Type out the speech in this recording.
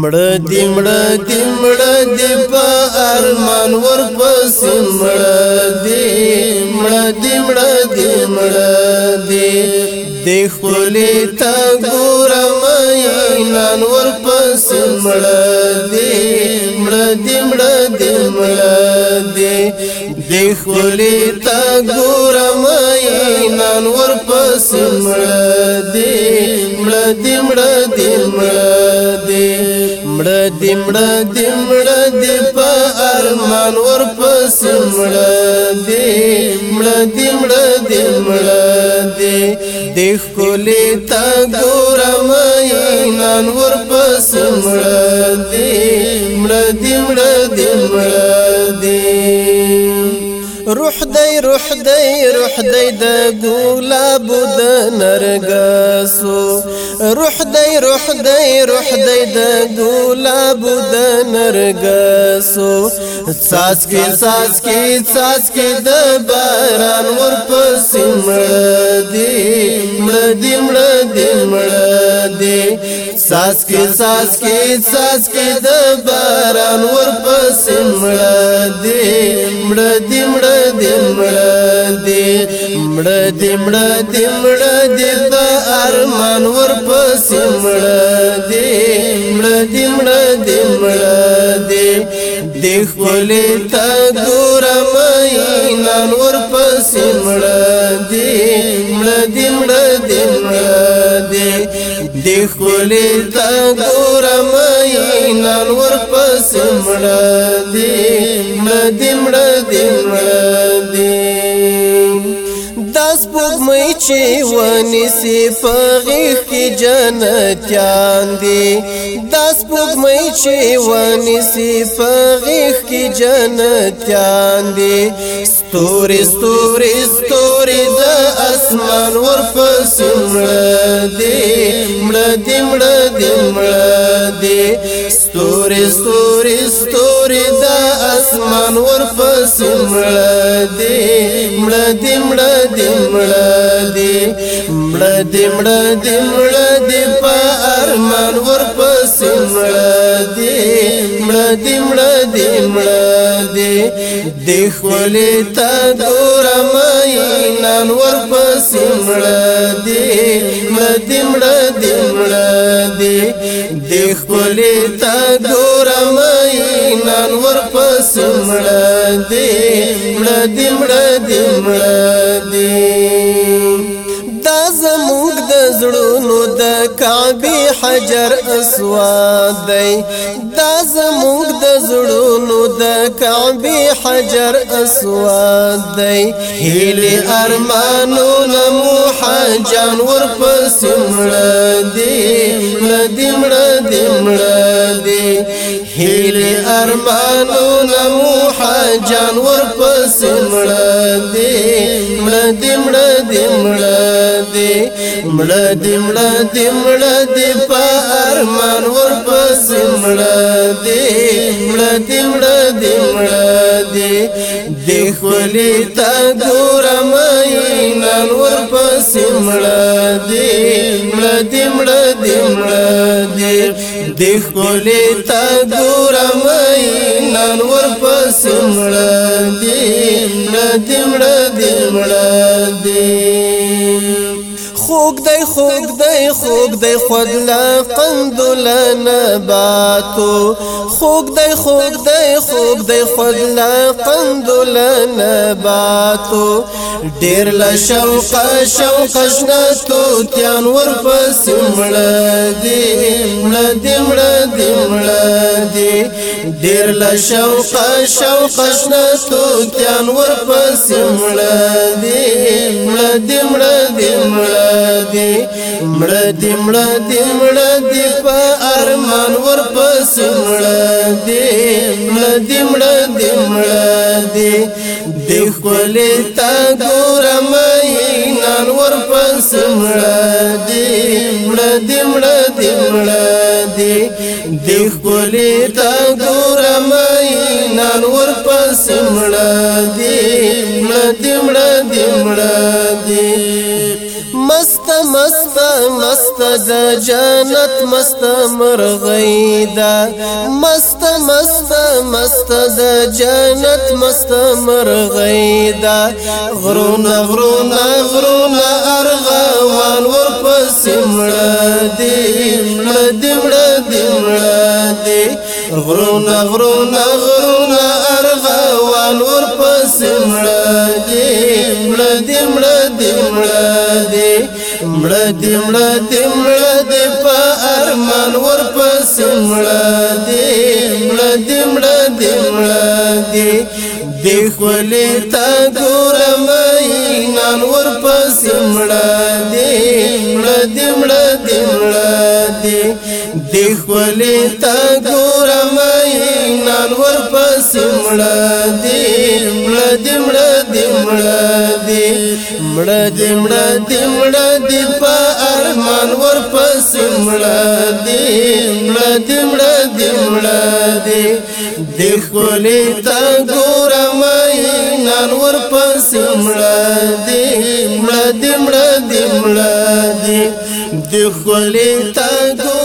مړه دی مړه دی مړه دی په ارمان ور پسې مړه دی مړه دی مړه دی مړه دی د خولې تا ګورم یان ور پسې مړه دی مړه دی مړه دی مړه دی د خولې تا ګورم یان ور پسې مړه دی مړه دی مړه دی دمړه دمړه د په ارمان ور پس مړه دمړه دمړه دمړه دې د خولې تا ګور مې نن ور پس مړه دمړه دمړه دمړه دې روح دی روح دی روح دی د ګلاب د نرګسو روح دی روح دی روح دی د ګلاب د نرګسو ساس کې ساس کې ساس کې د باران ور پسیم دی مړ دی مړ دی مړ دی ساس کې ساس کې ساس کې د باران ور پسیم مړ دی مړ دی مړ دې مړه دې مړه دې مړه دې مړه دې د ارمان ور پسې مړه دې مړه دې مړه دې مړه دې دې خپل ته دور مې نن ور پسې مړه دې مړه دې مړه دې مړه دې دې خپل ته دور مې نن ور پسې مړه دې مړه دې مړه سپوږمۍ چې ونی سی فغیخ کې جنتیان دی دا سپوږمۍ چې ونی سی فغیخ کې جنتیان دی ستوري ستوري ستوري د اسمان ورپسې مړه دی مړه دی مړه دی مړه دی ستوري ستوري ستوري اسمان ور پس مړه دی مړه دی مړه دی مړه دی مړه دی مړه دی مړه دی په ارمان ور پس مړه دی مړه دی مړه دی مړه دی د خولې ته دور مې نن ور پس مړه دی مړه دی مړه دی مړه دی د خولې ته دور مې غلان ور پس مړه دی مړه دی مړه دی مړه دی دا زموږ د زړونو د کعبه حجر اسود دی دا زموږ د زړونو د کعبه حجر اسود دی هلي ارمانو نمو حجان ور پس مړه دی مړه دی مړه دی مړه ارمانو نمو حجان ورپس مړدي مړدي مړدي مړدي مړدي مړدي مړدي په ارمان ورپس مړدي مړدي مړدي مړدي د خولي تا ګور مې نن ورپس مړدي مړدي مړدي دی مړ دی د خپل ته دور مې نن ور پس مړ دی مړ دی مړ دی مړ دی خوګ دی خوګ دی خوګ دی خود لا قندل نباتو خوګ دی خوګ دی خوګ دی خود لا قندل نباتو ډیر لا شوق شوق شنتو تیان ور پس مړ دی مړ دی مړ دی مړ دی ډیر لا شوق شوق شنتو تیان ور پس مړ مړه دی مړه دی مړه دی په ارمان ور پس مړه دی مړه دی مړه دی مړه دی د خپل تا ګور مې نن ور پس مړه دی مړه دی مړه دی مړه دی د خپل تا ګور مې نن ور پس مړه دی مړه دی مړه دی مړه دی مست د جنت مست مرغیدا مست مست مست د جنت مست مرغیدا غرونه غرونه غرونه ارغوان ور پسمړه دی مړه دی مړه دی غرونه غرونه غرونه مړه دې مړه دې مړه دې په ارمان ور پسې مړه دې مړه دې مړه دې مړه دې دې خولې تا ګور مې نن ور پسې مړه دې مړه دې مړه دې مړه دې دې خولې تا ګور مې نن ور پسې مړه دې مړه دې مړه دې مړه مړه دې مړه دې مړه دې په ارمان ور پسې مړه دې مړه دې مړه دې مړه دې دې خولې تا ګور مې نن ور پسې مړه دې مړه دې مړه دې مړه دې دې خولې تا ګور